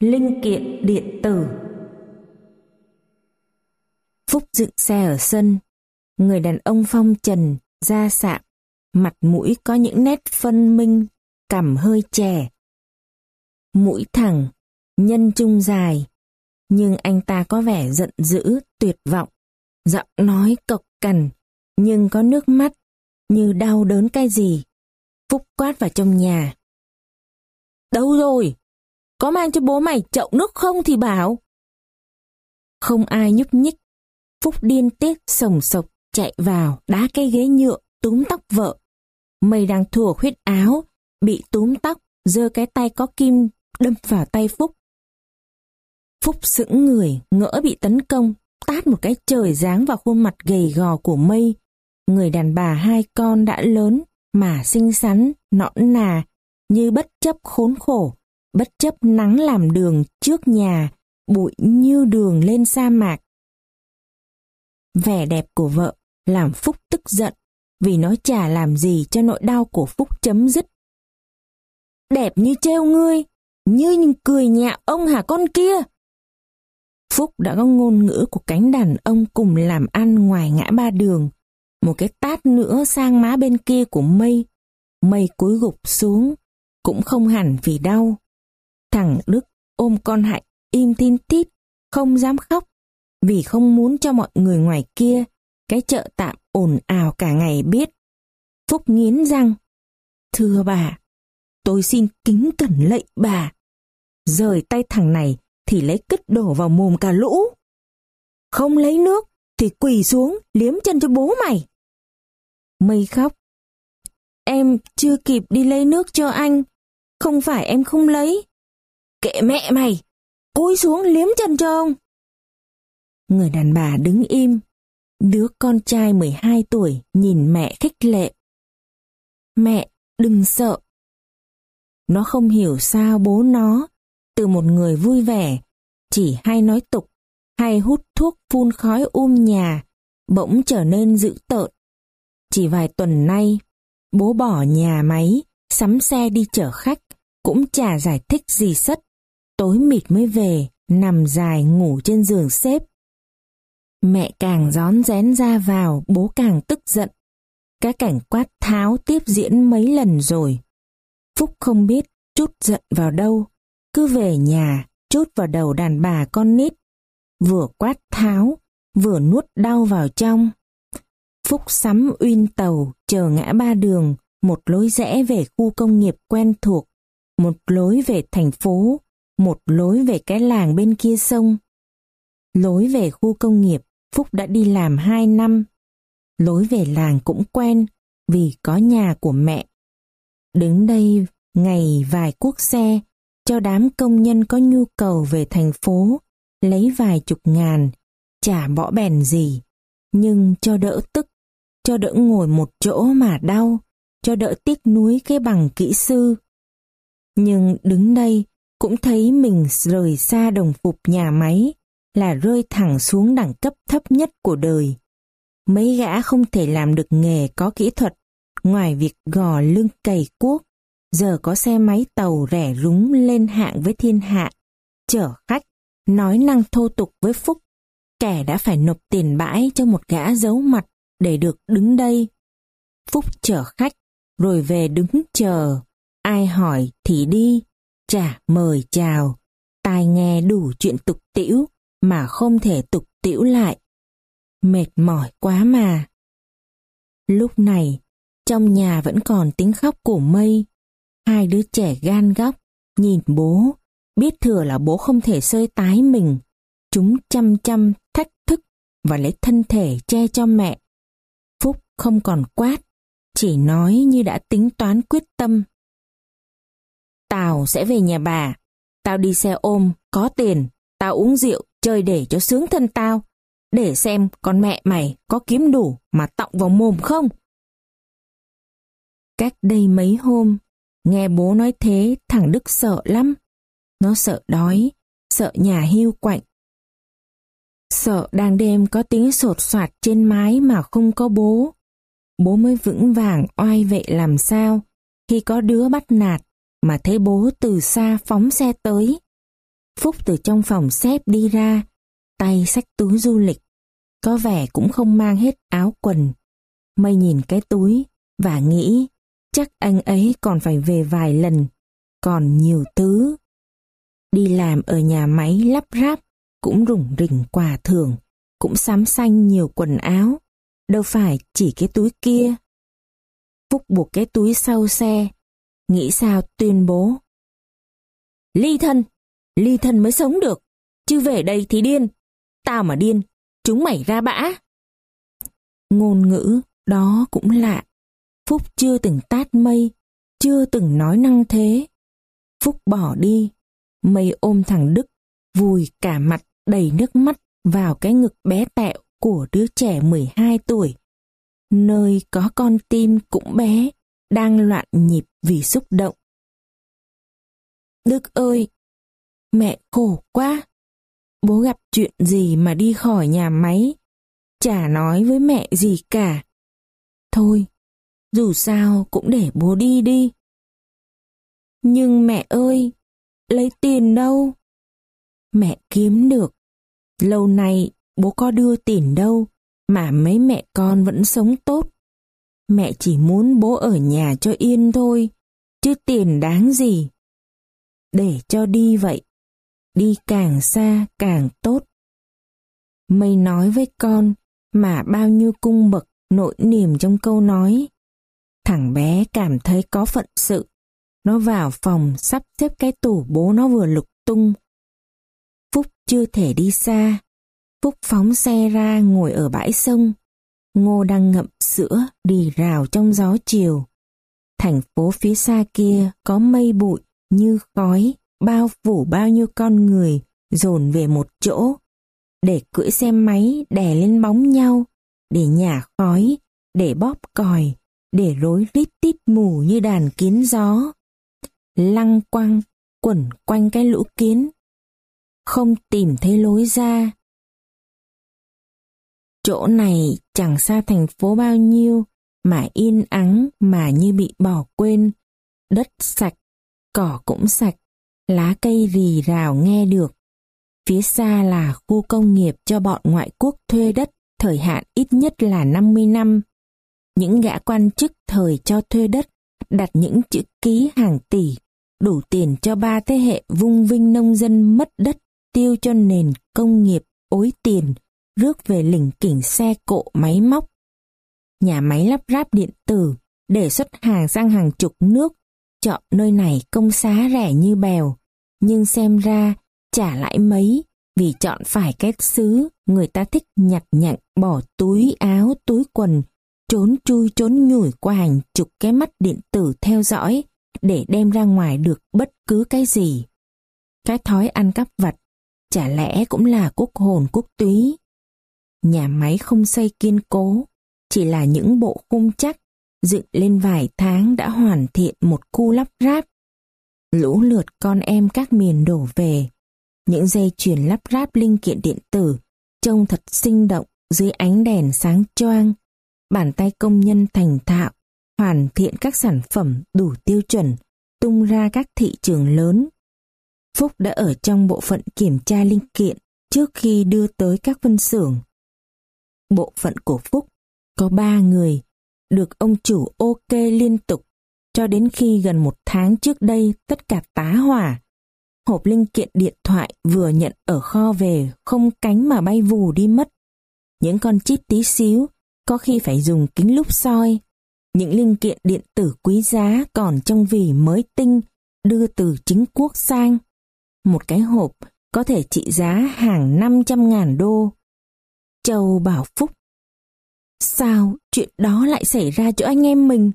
Linh kiện điện tử Phúc dựng xe ở sân. Người đàn ông phong trần, da sạm, mặt mũi có những nét phân minh, cằm hơi chè, Mũi thẳng, nhân trung dài, nhưng anh ta có vẻ giận dữ, tuyệt vọng. Giọng nói cộc cằn, nhưng có nước mắt, như đau đớn cái gì. Phúc quát vào trong nhà. Đâu rồi? Có mang cho bố mày chậu nước không thì bảo. Không ai nhúc nhích. Phúc điên tiết sồng sộc chạy vào đá cái ghế nhựa túm tóc vợ. Mây đang thùa huyết áo, bị túm tóc, giơ cái tay có kim đâm vào tay Phúc. Phúc sững người, ngỡ bị tấn công, tát một cái trời giáng vào khuôn mặt gầy gò của mây. Người đàn bà hai con đã lớn, mà xinh xắn, nõn nà, như bất chấp khốn khổ, bất chấp nắng làm đường trước nhà, bụi như đường lên sa mạc. Vẻ đẹp của vợ làm Phúc tức giận, vì nó chả làm gì cho nỗi đau của Phúc chấm dứt. Đẹp như treo ngươi, như cười nhạo ông hả con kia. Phúc đã có ngôn ngữ của cánh đàn ông cùng làm ăn ngoài ngã ba đường. Một cái tát nữa sang má bên kia của mây. Mây cúi gục xuống, cũng không hẳn vì đau. Thằng Đức ôm con Hạnh im tin tít, không dám khóc, vì không muốn cho mọi người ngoài kia cái chợ tạm ồn ào cả ngày biết. Phúc nghiến răng. Thưa bà, tôi xin kính cẩn lệnh bà. Rời tay thằng này thì lấy kích đổ vào mồm cả lũ. Không lấy nước thì quỳ xuống liếm chân cho bố mày. Mây khóc. Em chưa kịp đi lấy nước cho anh. Không phải em không lấy. Kệ mẹ mày. Cúi xuống liếm chân cho ông. Người đàn bà đứng im. Đứa con trai 12 tuổi nhìn mẹ khích lệ. Mẹ, đừng sợ. Nó không hiểu sao bố nó từ một người vui vẻ, chỉ hay nói tục, hay hút thuốc phun khói um nhà, bỗng trở nên dữ tợn. Chỉ vài tuần nay, bố bỏ nhà máy, sắm xe đi chở khách, cũng chả giải thích gì sất. Tối mịt mới về, nằm dài ngủ trên giường xếp. Mẹ càng gión rén ra vào, bố càng tức giận. Cái cảnh quát tháo tiếp diễn mấy lần rồi. Phúc không biết chút giận vào đâu, cứ về nhà, chút vào đầu đàn bà con nít, vừa quát tháo, vừa nuốt đau vào trong. Phúc sắm uyên tàu chờ ngã ba đường, một lối rẽ về khu công nghiệp quen thuộc, một lối về thành phố, một lối về cái làng bên kia sông. Lối về khu công nghiệp, Phúc đã đi làm hai năm. Lối về làng cũng quen, vì có nhà của mẹ. Đứng đây ngày vài cuốc xe, cho đám công nhân có nhu cầu về thành phố, lấy vài chục ngàn, chả bỏ bèn gì, nhưng cho đỡ tức, cho đỡ ngồi một chỗ mà đau, cho đỡ tiếc nuối cái bằng kỹ sư. Nhưng đứng đây cũng thấy mình rời xa đồng phục nhà máy là rơi thẳng xuống đẳng cấp thấp nhất của đời. Mấy gã không thể làm được nghề có kỹ thuật ngoài việc gò lưng cày cuốc giờ có xe máy tàu rẻ rúng lên hạng với thiên hạ, chở khách, nói năng thô tục với Phúc. Kẻ đã phải nộp tiền bãi cho một gã giấu mặt để được đứng đây. Phúc chở khách, rồi về đứng chờ, ai hỏi thì đi, chả mời chào, tai nghe đủ chuyện tục tiễu mà không thể tục tiễu lại. Mệt mỏi quá mà. Lúc này, trong nhà vẫn còn tiếng khóc của mây, Hai đứa trẻ gan góc, nhìn bố, biết thừa là bố không thể sơi tái mình. Chúng chăm chăm thách thức và lấy thân thể che cho mẹ. Phúc không còn quát, chỉ nói như đã tính toán quyết tâm. Tao sẽ về nhà bà, tao đi xe ôm, có tiền, tao uống rượu, chơi để cho sướng thân tao, để xem con mẹ mày có kiếm đủ mà tọng vào mồm không. Cách đây mấy hôm, Nghe bố nói thế thằng Đức sợ lắm. Nó sợ đói, sợ nhà hưu quạnh. Sợ đang đêm có tiếng sột soạt trên mái mà không có bố. Bố mới vững vàng oai vệ làm sao khi có đứa bắt nạt mà thấy bố từ xa phóng xe tới. Phúc từ trong phòng xếp đi ra, tay xách túi du lịch. Có vẻ cũng không mang hết áo quần. Mây nhìn cái túi và nghĩ chắc anh ấy còn phải về vài lần, còn nhiều thứ. Đi làm ở nhà máy lắp ráp cũng rủng rỉnh quà thưởng, cũng sắm xanh nhiều quần áo, đâu phải chỉ cái túi kia. Phúc buộc cái túi sau xe, nghĩ sao tuyên bố. Ly thân, ly thân mới sống được, chứ về đây thì điên. Tao mà điên, chúng mày ra bã. Ngôn ngữ, đó cũng lạ. Phúc chưa từng tát mây, chưa từng nói năng thế. Phúc bỏ đi, mây ôm thằng Đức, vùi cả mặt đầy nước mắt vào cái ngực bé tẹo của đứa trẻ 12 tuổi. Nơi có con tim cũng bé, đang loạn nhịp vì xúc động. Đức ơi, mẹ khổ quá. Bố gặp chuyện gì mà đi khỏi nhà máy, chả nói với mẹ gì cả. Thôi, dù sao cũng để bố đi đi. Nhưng mẹ ơi, lấy tiền đâu? Mẹ kiếm được. Lâu nay bố có đưa tiền đâu mà mấy mẹ con vẫn sống tốt. Mẹ chỉ muốn bố ở nhà cho yên thôi, chứ tiền đáng gì. Để cho đi vậy, đi càng xa càng tốt. Mây nói với con mà bao nhiêu cung bậc nội niềm trong câu nói. Thằng bé cảm thấy có phận sự. Nó vào phòng sắp xếp cái tủ bố nó vừa lục tung. Phúc chưa thể đi xa. Phúc phóng xe ra ngồi ở bãi sông. Ngô đang ngậm sữa đi rào trong gió chiều. Thành phố phía xa kia có mây bụi như khói, bao phủ bao nhiêu con người, dồn về một chỗ. Để cưỡi xe máy đè lên bóng nhau, để nhả khói, để bóp còi, để rối rít tít mù như đàn kiến gió. Lăng quăng, quẩn quanh cái lũ kiến. Không tìm thấy lối ra chỗ này chẳng xa thành phố bao nhiêu mà yên ắng mà như bị bỏ quên. Đất sạch cỏ cũng sạch lá cây rì rào nghe được. Phía xa là khu công nghiệp cho bọn ngoại quốc thuê đất thời hạn ít nhất là 50 năm. Những gã quan chức thời cho thuê đất đặt những chữ ký hàng tỷ, đủ tiền cho ba thế hệ vung vinh nông dân mất đất, tiêu cho nền công nghiệp ối tiền, rước về lỉnh kỉnh xe cộ máy móc. Nhà máy lắp ráp điện tử, để xuất hàng sang hàng chục nước, chọn nơi này công xá rẻ như bèo, nhưng xem ra trả lại mấy vì chọn phải cái xứ người ta thích nhặt nhạnh bỏ túi áo túi quần trốn chui trốn nhủi qua hàng chục cái mắt điện tử theo dõi để đem ra ngoài được bất cứ cái gì. Cái thói ăn cắp vặt chả lẽ cũng là quốc hồn quốc túy. Nhà máy không xây kiên cố, chỉ là những bộ khung chắc, dựng lên vài tháng đã hoàn thiện một khu lắp ráp. Lũ lượt con em các miền đổ về, những dây chuyền lắp ráp linh kiện điện tử trông thật sinh động dưới ánh đèn sáng choang bàn tay công nhân thành thạo, hoàn thiện các sản phẩm đủ tiêu chuẩn, tung ra các thị trường lớn. Phúc đã ở trong bộ phận kiểm tra linh kiện trước khi đưa tới các phân xưởng. Bộ phận của Phúc có ba người, được ông chủ ok liên tục, cho đến khi gần một tháng trước đây tất cả tá hỏa. Hộp linh kiện điện thoại vừa nhận ở kho về không cánh mà bay vù đi mất. Những con chip tí xíu có khi phải dùng kính lúp soi. Những linh kiện điện tử quý giá còn trong vỉ mới tinh đưa từ chính quốc sang. Một cái hộp có thể trị giá hàng 500 ngàn đô. Châu bảo Phúc. Sao chuyện đó lại xảy ra cho anh em mình?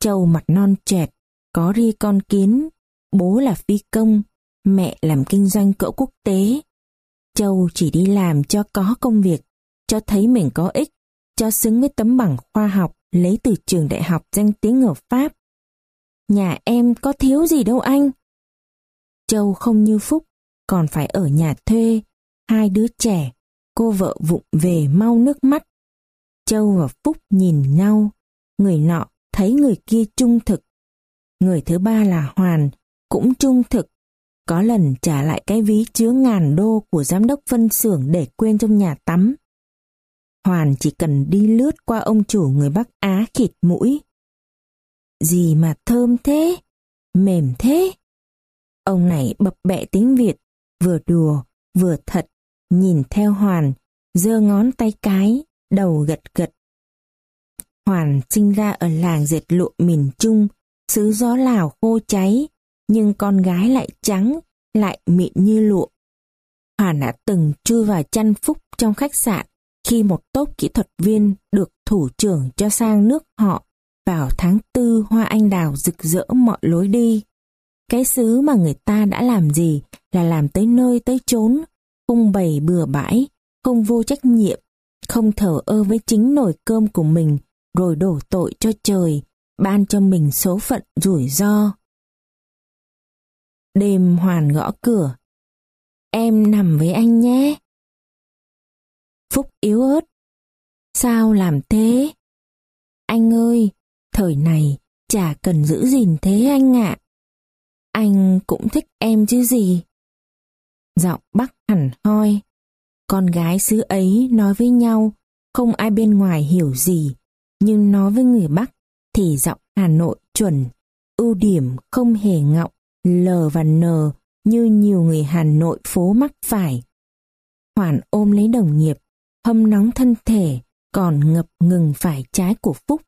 Châu mặt non trẻ, có ri con kiến, bố là phi công, mẹ làm kinh doanh cỡ quốc tế. Châu chỉ đi làm cho có công việc, cho thấy mình có ích, cho xứng với tấm bằng khoa học lấy từ trường đại học danh tiếng ở Pháp. Nhà em có thiếu gì đâu anh. Châu không như Phúc, còn phải ở nhà thuê, hai đứa trẻ, cô vợ vụng về mau nước mắt. Châu và Phúc nhìn nhau, người nọ thấy người kia trung thực. Người thứ ba là Hoàn, cũng trung thực, Có lần trả lại cái ví chứa ngàn đô của giám đốc phân xưởng để quên trong nhà tắm. Hoàn chỉ cần đi lướt qua ông chủ người Bắc Á khịt mũi. Gì mà thơm thế, mềm thế. Ông này bập bẹ tiếng Việt, vừa đùa, vừa thật, nhìn theo Hoàn, giơ ngón tay cái, đầu gật gật. Hoàn sinh ra ở làng dệt lụa miền Trung, xứ gió Lào khô cháy, nhưng con gái lại trắng, lại mịn như lụa. Hoàn đã từng chui vào chăn phúc trong khách sạn khi một tốp kỹ thuật viên được thủ trưởng cho sang nước họ vào tháng tư hoa anh đào rực rỡ mọi lối đi. Cái xứ mà người ta đã làm gì là làm tới nơi tới chốn, không bày bừa bãi, không vô trách nhiệm, không thở ơ với chính nồi cơm của mình rồi đổ tội cho trời, ban cho mình số phận rủi ro. Đêm Hoàn gõ cửa. Em nằm với anh nhé. Phúc yếu ớt. Sao làm thế? Anh ơi, thời này chả cần giữ gìn thế anh ạ. Anh cũng thích em chứ gì. Giọng bắc hẳn hoi. Con gái xứ ấy nói với nhau, không ai bên ngoài hiểu gì, nhưng nói với người Bắc thì giọng Hà Nội chuẩn, ưu điểm không hề ngọng, L và N như nhiều người Hà Nội phố mắc phải. Hoàn ôm lấy đồng nghiệp, hâm nóng thân thể, còn ngập ngừng phải trái của Phúc.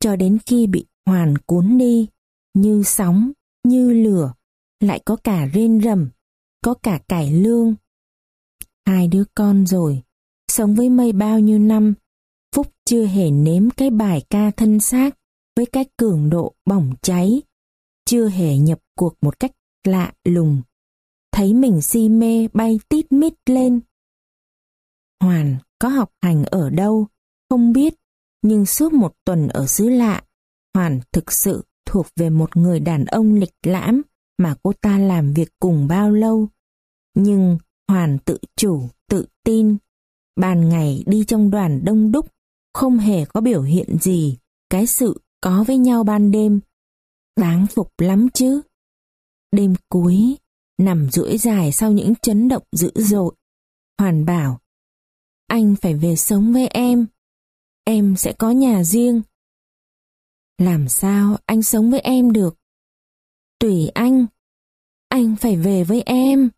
Cho đến khi bị Hoàn cuốn đi, như sóng, như lửa, lại có cả rên rầm, có cả cải lương. Hai đứa con rồi, sống với mây bao nhiêu năm, Phúc chưa hề nếm cái bài ca thân xác với cái cường độ bỏng cháy, chưa hề nhập cuộc một cách lạ lùng. Thấy mình si mê bay tít mít lên. Hoàn có học hành ở đâu, không biết, nhưng suốt một tuần ở xứ lạ, Hoàn thực sự thuộc về một người đàn ông lịch lãm mà cô ta làm việc cùng bao lâu. Nhưng Hoàn tự chủ, tự tin. Ban ngày đi trong đoàn đông đúc, không hề có biểu hiện gì, cái sự có với nhau ban đêm. Đáng phục lắm chứ. Đêm cuối, nằm duỗi dài sau những chấn động dữ dội. Hoàn bảo, anh phải về sống với em. Em sẽ có nhà riêng. Làm sao anh sống với em được? Tùy anh. Anh phải về với em.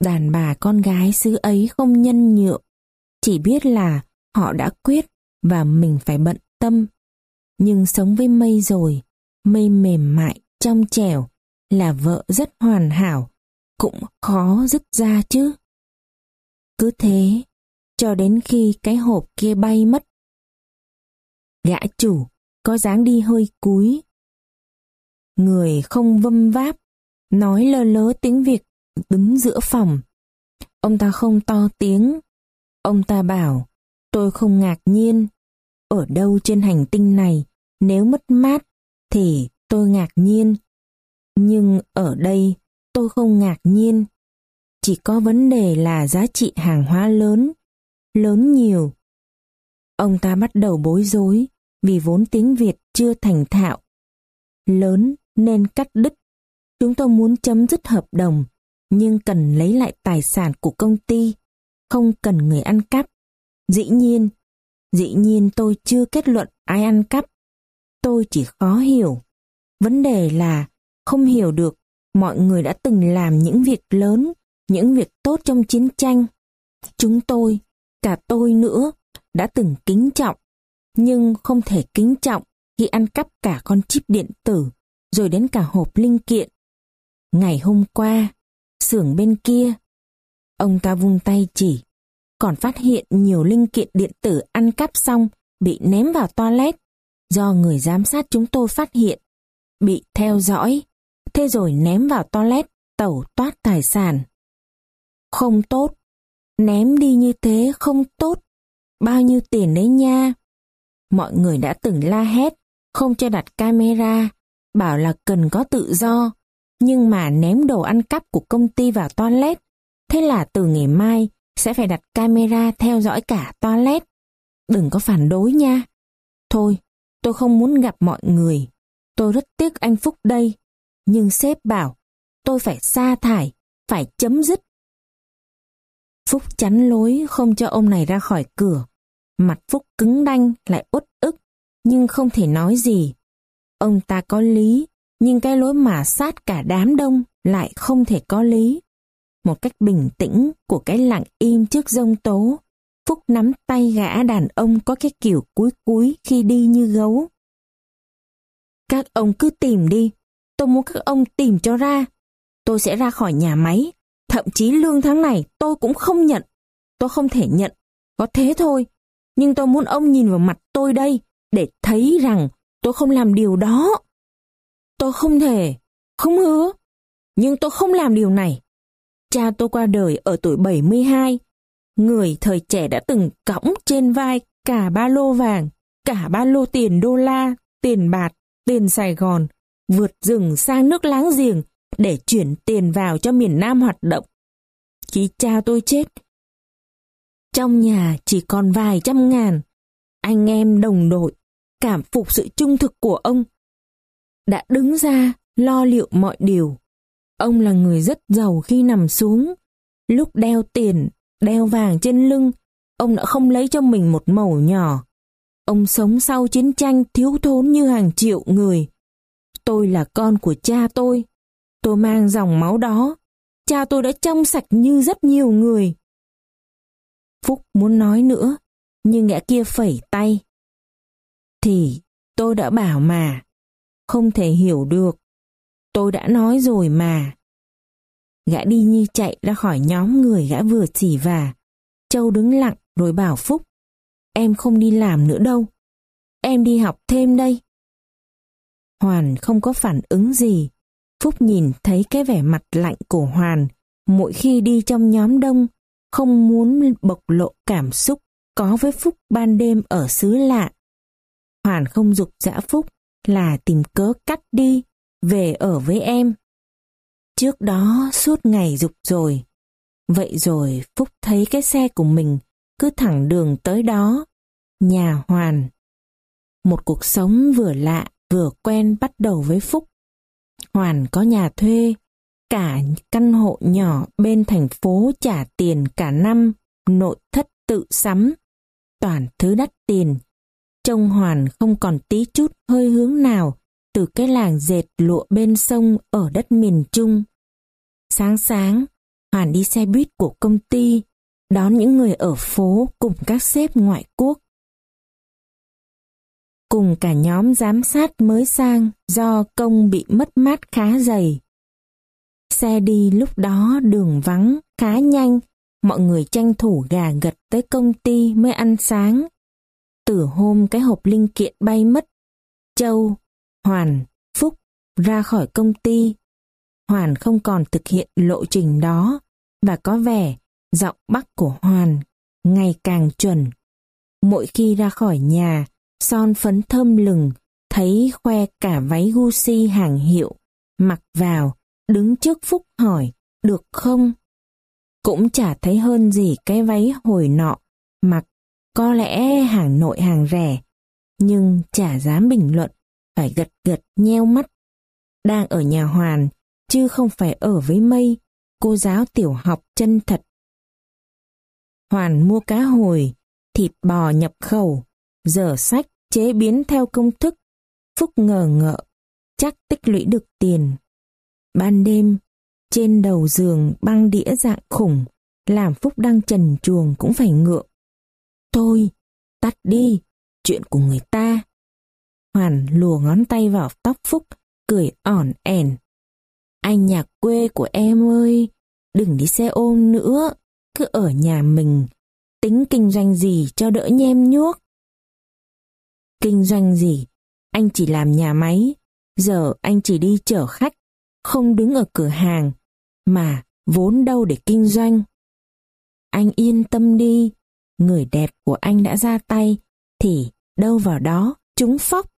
Đàn bà con gái xứ ấy không nhân nhượng. Chỉ biết là họ đã quyết và mình phải bận tâm. Nhưng sống với mây rồi, mây mềm mại, trong trẻo, là vợ rất hoàn hảo, cũng khó dứt ra chứ. Cứ thế, cho đến khi cái hộp kia bay mất. Gã chủ có dáng đi hơi cúi. Người không vâm váp, nói lơ lớ tiếng Việt đứng giữa phòng. Ông ta không to tiếng. Ông ta bảo, tôi không ngạc nhiên. Ở đâu trên hành tinh này, nếu mất mát, thì tôi ngạc nhiên. Nhưng ở đây, tôi không ngạc nhiên. Chỉ có vấn đề là giá trị hàng hóa lớn, lớn nhiều. Ông ta bắt đầu bối rối vì vốn tiếng Việt chưa thành thạo. Lớn nên cắt đứt. Chúng tôi muốn chấm dứt hợp đồng, nhưng cần lấy lại tài sản của công ty, không cần người ăn cắp. Dĩ nhiên, dĩ nhiên tôi chưa kết luận ai ăn cắp. Tôi chỉ khó hiểu. Vấn đề là không hiểu được mọi người đã từng làm những việc lớn, những việc tốt trong chiến tranh. Chúng tôi, cả tôi nữa, đã từng kính trọng, nhưng không thể kính trọng khi ăn cắp cả con chip điện tử, rồi đến cả hộp linh kiện. Ngày hôm qua, xưởng bên kia, ông ta vung tay chỉ, còn phát hiện nhiều linh kiện điện tử ăn cắp xong bị ném vào toilet, do người giám sát chúng tôi phát hiện, bị theo dõi, thế rồi ném vào toilet tẩu toát tài sản. Không tốt, ném đi như thế không tốt, bao nhiêu tiền đấy nha. Mọi người đã từng la hét, không cho đặt camera, bảo là cần có tự do, nhưng mà ném đồ ăn cắp của công ty vào toilet. Thế là từ ngày mai sẽ phải đặt camera theo dõi cả toilet. Đừng có phản đối nha. Thôi, tôi không muốn gặp mọi người. Tôi rất tiếc anh Phúc đây. Nhưng sếp bảo, tôi phải sa thải, phải chấm dứt. Phúc chắn lối không cho ông này ra khỏi cửa. Mặt Phúc cứng đanh lại uất ức, nhưng không thể nói gì. Ông ta có lý, nhưng cái lối mà sát cả đám đông lại không thể có lý. Một cách bình tĩnh của cái lặng im trước dông tố, Phúc nắm tay gã đàn ông có cái kiểu cúi cúi khi đi như gấu. Các ông cứ tìm đi, tôi muốn các ông tìm cho ra. Tôi sẽ ra khỏi nhà máy, thậm chí lương tháng này tôi cũng không nhận. Tôi không thể nhận, có thế thôi. Nhưng tôi muốn ông nhìn vào mặt tôi đây, để thấy rằng tôi không làm điều đó. Tôi không thể, không hứa, nhưng tôi không làm điều này. Cha tôi qua đời ở tuổi 72. Người thời trẻ đã từng cõng trên vai cả ba lô vàng, cả ba lô tiền đô la, tiền bạc, tiền Sài Gòn, vượt rừng sang nước láng giềng để chuyển tiền vào cho miền Nam hoạt động. Khi cha tôi chết, trong nhà chỉ còn vài trăm ngàn, anh em đồng đội cảm phục sự trung thực của ông. Đã đứng ra lo liệu mọi điều. Ông là người rất giàu khi nằm xuống. Lúc đeo tiền, đeo vàng trên lưng, ông đã không lấy cho mình một mẩu nhỏ. Ông sống sau chiến tranh thiếu thốn như hàng triệu người. Tôi là con của cha tôi. Tôi mang dòng máu đó. Cha tôi đã trong sạch như rất nhiều người. Phúc muốn nói nữa, nhưng gã kia phẩy tay. Thì tôi đã bảo mà, không thể hiểu được. Tôi đã nói rồi mà. Gã đi như chạy ra khỏi nhóm người gã vừa chỉ và. Châu đứng lặng rồi bảo Phúc. Em không đi làm nữa đâu. Em đi học thêm đây. Hoàn không có phản ứng gì. Phúc nhìn thấy cái vẻ mặt lạnh của Hoàn mỗi khi đi trong nhóm đông, không muốn bộc lộ cảm xúc có với Phúc ban đêm ở xứ lạ. Hoàn không dục dã Phúc là tìm cớ cắt đi, về ở với em. Trước đó suốt ngày dục rồi. Vậy rồi Phúc thấy cái xe của mình cứ thẳng đường tới đó. Nhà Hoàn. Một cuộc sống vừa lạ vừa quen bắt đầu với Phúc. Hoàn có nhà thuê, cả căn hộ nhỏ bên thành phố trả tiền cả năm, nội thất tự sắm, toàn thứ đắt tiền. Trông Hoàn không còn tí chút hơi hướng nào từ cái làng dệt lụa bên sông ở đất miền Trung. Sáng sáng, Hoàn đi xe buýt của công ty, đón những người ở phố cùng các sếp ngoại quốc. Cùng cả nhóm giám sát mới sang do công bị mất mát khá dày. Xe đi lúc đó đường vắng, khá nhanh, mọi người tranh thủ gà gật tới công ty mới ăn sáng. Từ hôm cái hộp linh kiện bay mất, Châu, Hoàn, Phúc ra khỏi công ty. Hoàn không còn thực hiện lộ trình đó và có vẻ giọng bắc của Hoàn ngày càng chuẩn. Mỗi khi ra khỏi nhà, son phấn thơm lừng, thấy khoe cả váy Gucci hàng hiệu, mặc vào, đứng trước Phúc hỏi, được không? Cũng chả thấy hơn gì cái váy hồi nọ, mặc có lẽ hàng nội hàng rẻ, nhưng chả dám bình luận, phải gật gật nheo mắt. Đang ở nhà Hoàn, chứ không phải ở với mây, cô giáo tiểu học chân thật. Hoàn mua cá hồi, thịt bò nhập khẩu, dở sách chế biến theo công thức. Phúc ngờ ngợ, chắc tích lũy được tiền. Ban đêm, trên đầu giường băng đĩa dạng khủng, làm Phúc đang trần chuồng cũng phải ngượng. Thôi, tắt đi, chuyện của người ta. Hoàn lùa ngón tay vào tóc Phúc, cười ỏn ẻn. Anh nhà quê của em ơi, đừng đi xe ôm nữa, cứ ở nhà mình, tính kinh doanh gì cho đỡ nhem nhuốc. Kinh doanh gì? Anh chỉ làm nhà máy, giờ anh chỉ đi chở khách, không đứng ở cửa hàng, mà vốn đâu để kinh doanh. Anh yên tâm đi, người đẹp của anh đã ra tay, thì đâu vào đó, chúng phóc.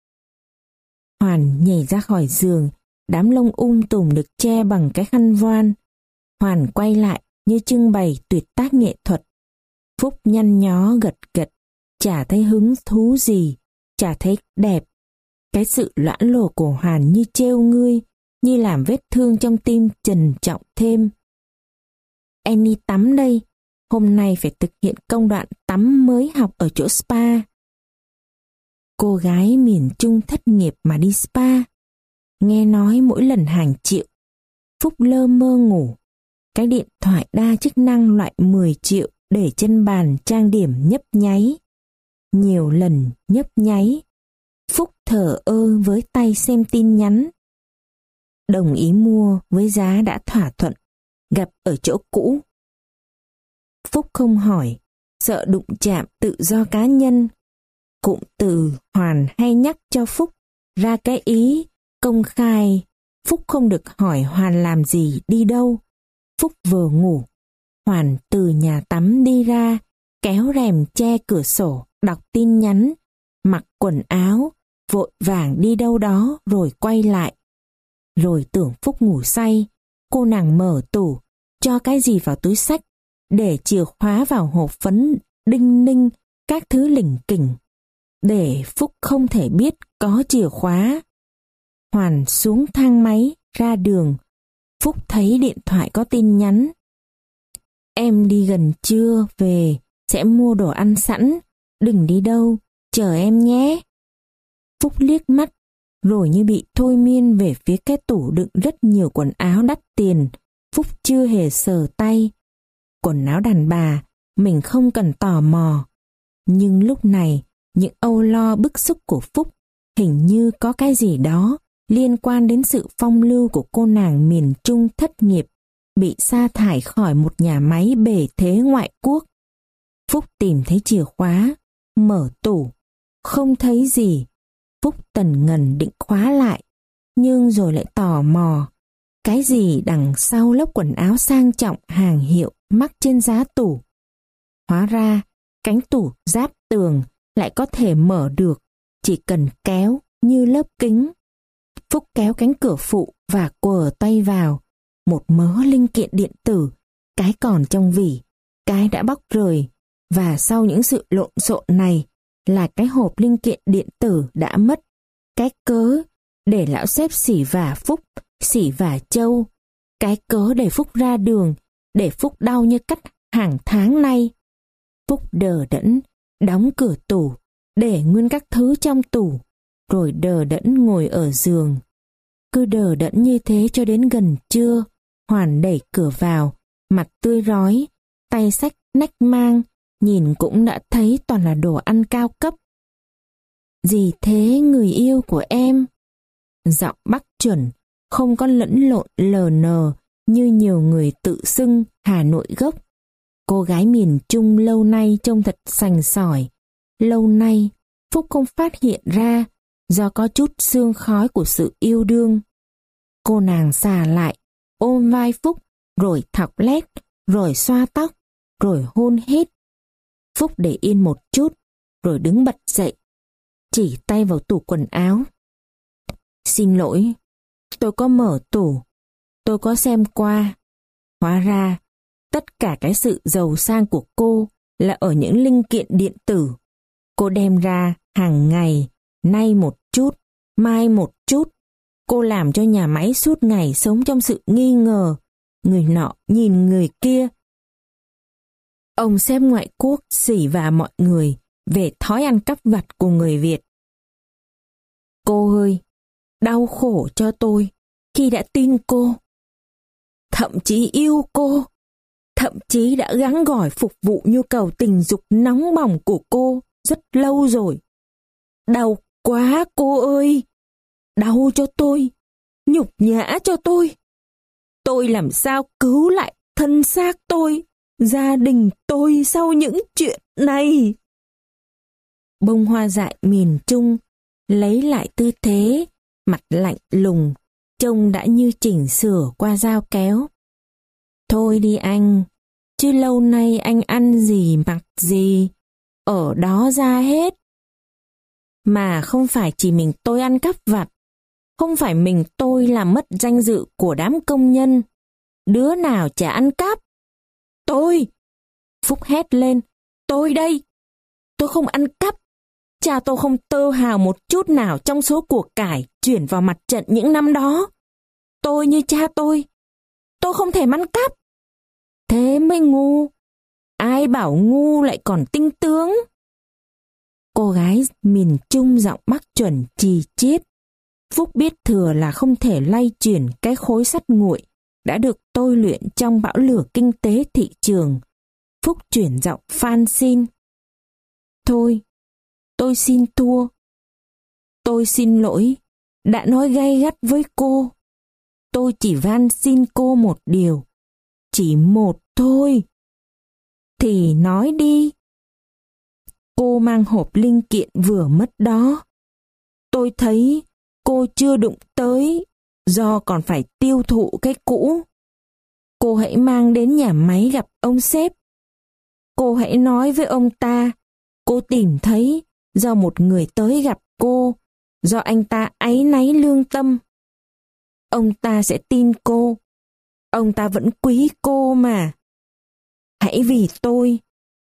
Hoàn nhảy ra khỏi giường, đám lông um tùm được che bằng cái khăn voan. Hoàn quay lại như trưng bày tuyệt tác nghệ thuật. Phúc nhăn nhó gật gật, chả thấy hứng thú gì, chả thấy đẹp. Cái sự loãn lồ của Hoàn như trêu ngươi, như làm vết thương trong tim trần trọng thêm. Em đi tắm đây, hôm nay phải thực hiện công đoạn tắm mới học ở chỗ spa. Cô gái miền Trung thất nghiệp mà đi spa. Nghe nói mỗi lần hàng triệu, Phúc lơ mơ ngủ. Cái điện thoại đa chức năng loại 10 triệu để chân bàn trang điểm nhấp nháy. Nhiều lần nhấp nháy. Phúc thở ơ với tay xem tin nhắn. Đồng ý mua với giá đã thỏa thuận, gặp ở chỗ cũ. Phúc không hỏi, sợ đụng chạm tự do cá nhân. Cụm từ hoàn hay nhắc cho Phúc ra cái ý công khai. Phúc không được hỏi Hoàn làm gì đi đâu. Phúc vừa ngủ. Hoàn từ nhà tắm đi ra, kéo rèm che cửa sổ, đọc tin nhắn, mặc quần áo, vội vàng đi đâu đó rồi quay lại. Rồi tưởng Phúc ngủ say, cô nàng mở tủ, cho cái gì vào túi sách, để chìa khóa vào hộp phấn, đinh ninh, các thứ lỉnh kỉnh. Để Phúc không thể biết có chìa khóa. Hoàn xuống thang máy, ra đường. Phúc thấy điện thoại có tin nhắn. Em đi gần trưa về, sẽ mua đồ ăn sẵn, đừng đi đâu, chờ em nhé. Phúc liếc mắt, rồi như bị thôi miên về phía cái tủ đựng rất nhiều quần áo đắt tiền. Phúc chưa hề sờ tay. Quần áo đàn bà, mình không cần tò mò. Nhưng lúc này, những âu lo bức xúc của Phúc hình như có cái gì đó liên quan đến sự phong lưu của cô nàng miền Trung thất nghiệp bị sa thải khỏi một nhà máy bể thế ngoại quốc. Phúc tìm thấy chìa khóa, mở tủ, không thấy gì. Phúc tần ngần định khóa lại, nhưng rồi lại tò mò. Cái gì đằng sau lớp quần áo sang trọng hàng hiệu mắc trên giá tủ? Hóa ra, cánh tủ giáp tường lại có thể mở được, chỉ cần kéo như lớp kính. Phúc kéo cánh cửa phụ và quờ tay vào. Một mớ linh kiện điện tử, cái còn trong vỉ, cái đã bóc rời. Và sau những sự lộn xộn này là cái hộp linh kiện điện tử đã mất. Cái cớ để lão xếp xỉ và Phúc, xỉ và Châu. Cái cớ để Phúc ra đường, để Phúc đau như cách hàng tháng nay. Phúc đờ đẫn, đóng cửa tủ, để nguyên các thứ trong tủ, rồi đờ đẫn ngồi ở giường. Cứ đờ đẫn như thế cho đến gần trưa, Hoàn đẩy cửa vào, mặt tươi rói, tay sách nách mang, nhìn cũng đã thấy toàn là đồ ăn cao cấp. Gì thế người yêu của em? Giọng bắc chuẩn, không có lẫn lộn lờ nờ như nhiều người tự xưng Hà Nội gốc. Cô gái miền Trung lâu nay trông thật sành sỏi. Lâu nay, Phúc không phát hiện ra do có chút xương khói của sự yêu đương. Cô nàng xà lại, ôm vai Phúc, rồi thọc lét, rồi xoa tóc, rồi hôn hết. Phúc để yên một chút, rồi đứng bật dậy, chỉ tay vào tủ quần áo. Xin lỗi, tôi có mở tủ, tôi có xem qua. Hóa ra, tất cả cái sự giàu sang của cô là ở những linh kiện điện tử. Cô đem ra hàng ngày, nay một chút, mai một chút. Cô làm cho nhà máy suốt ngày sống trong sự nghi ngờ. Người nọ nhìn người kia. Ông xem ngoại quốc xỉ và mọi người về thói ăn cắp vặt của người Việt. Cô ơi, đau khổ cho tôi khi đã tin cô. Thậm chí yêu cô thậm chí đã gắng gỏi phục vụ nhu cầu tình dục nóng bỏng của cô rất lâu rồi. Đau quá cô ơi! Đau cho tôi, nhục nhã cho tôi. Tôi làm sao cứu lại thân xác tôi, gia đình tôi sau những chuyện này? Bông hoa dại miền Trung lấy lại tư thế, mặt lạnh lùng, trông đã như chỉnh sửa qua dao kéo. Thôi đi anh, chứ lâu nay anh ăn gì mặc gì, ở đó ra hết. Mà không phải chỉ mình tôi ăn cắp vặt, không phải mình tôi làm mất danh dự của đám công nhân. Đứa nào chả ăn cắp? Tôi! Phúc hét lên, tôi đây! Tôi không ăn cắp. Cha tôi không tơ hào một chút nào trong số cuộc cải chuyển vào mặt trận những năm đó. tôi như cha tôi. Tôi không thể ăn cắp. Thế mới ngu. Ai bảo ngu lại còn tinh tướng? Cô gái miền Trung giọng bắc chuẩn trì chiết. Phúc biết thừa là không thể lay chuyển cái khối sắt nguội đã được tôi luyện trong bão lửa kinh tế thị trường. Phúc chuyển giọng phan xin. Thôi, tôi xin thua. Tôi xin lỗi, đã nói gay gắt với cô. Tôi chỉ van xin cô một điều. Chỉ một thôi. Thì nói đi. Cô mang hộp linh kiện vừa mất đó. Tôi thấy cô chưa đụng tới do còn phải tiêu thụ cái cũ. Cô hãy mang đến nhà máy gặp ông sếp. Cô hãy nói với ông ta, cô tìm thấy do một người tới gặp cô, do anh ta áy náy lương tâm. Ông ta sẽ tin cô. Ông ta vẫn quý cô mà. Hãy vì tôi,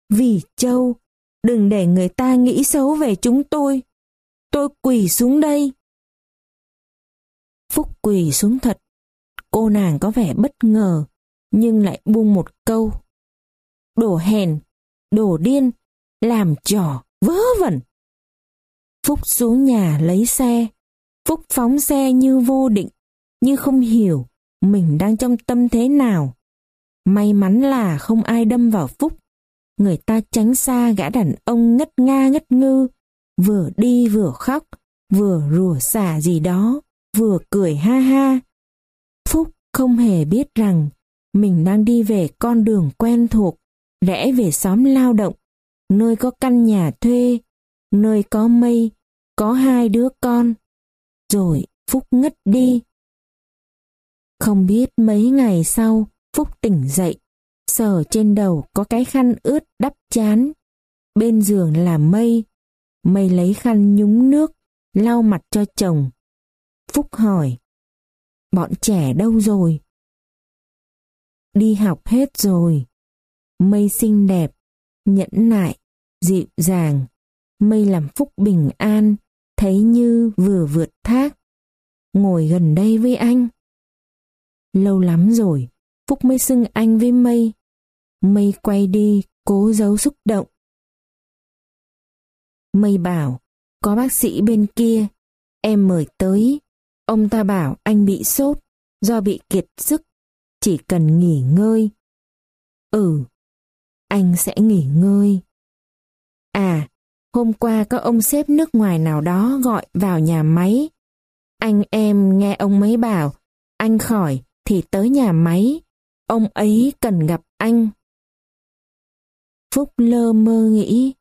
vì Châu, đừng để người ta nghĩ xấu về chúng tôi. Tôi quỳ xuống đây. Phúc quỳ xuống thật. Cô nàng có vẻ bất ngờ, nhưng lại buông một câu. đồ hèn, đồ điên, làm trò, vớ vẩn. Phúc xuống nhà lấy xe. Phúc phóng xe như vô định, như không hiểu mình đang trong tâm thế nào. May mắn là không ai đâm vào Phúc. Người ta tránh xa gã đàn ông ngất nga ngất ngư, vừa đi vừa khóc, vừa rủa xả gì đó vừa cười ha ha. Phúc không hề biết rằng mình đang đi về con đường quen thuộc, rẽ về xóm lao động, nơi có căn nhà thuê, nơi có mây, có hai đứa con. Rồi Phúc ngất đi. Không biết mấy ngày sau, Phúc tỉnh dậy, sờ trên đầu có cái khăn ướt đắp chán. Bên giường là mây, mây lấy khăn nhúng nước, lau mặt cho chồng. Phúc hỏi, bọn trẻ đâu rồi? Đi học hết rồi. Mây xinh đẹp, nhẫn nại, dịu dàng. Mây làm Phúc bình an, thấy như vừa vượt thác. Ngồi gần đây với anh. Lâu lắm rồi, Phúc mới xưng anh với Mây. Mây quay đi, cố giấu xúc động. Mây bảo, có bác sĩ bên kia, em mời tới, Ông ta bảo anh bị sốt, do bị kiệt sức, chỉ cần nghỉ ngơi. Ừ, anh sẽ nghỉ ngơi. À, hôm qua có ông sếp nước ngoài nào đó gọi vào nhà máy. Anh em nghe ông mấy bảo, anh khỏi thì tới nhà máy, ông ấy cần gặp anh. Phúc lơ mơ nghĩ,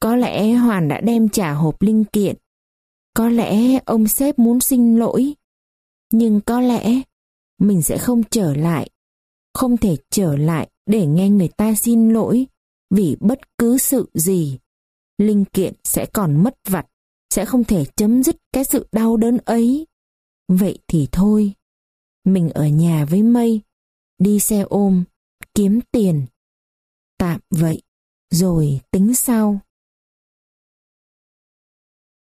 có lẽ Hoàn đã đem trả hộp linh kiện có lẽ ông sếp muốn xin lỗi, nhưng có lẽ mình sẽ không trở lại, không thể trở lại để nghe người ta xin lỗi vì bất cứ sự gì. Linh kiện sẽ còn mất vặt, sẽ không thể chấm dứt cái sự đau đớn ấy. Vậy thì thôi, mình ở nhà với mây, đi xe ôm, kiếm tiền. Tạm vậy, rồi tính sau.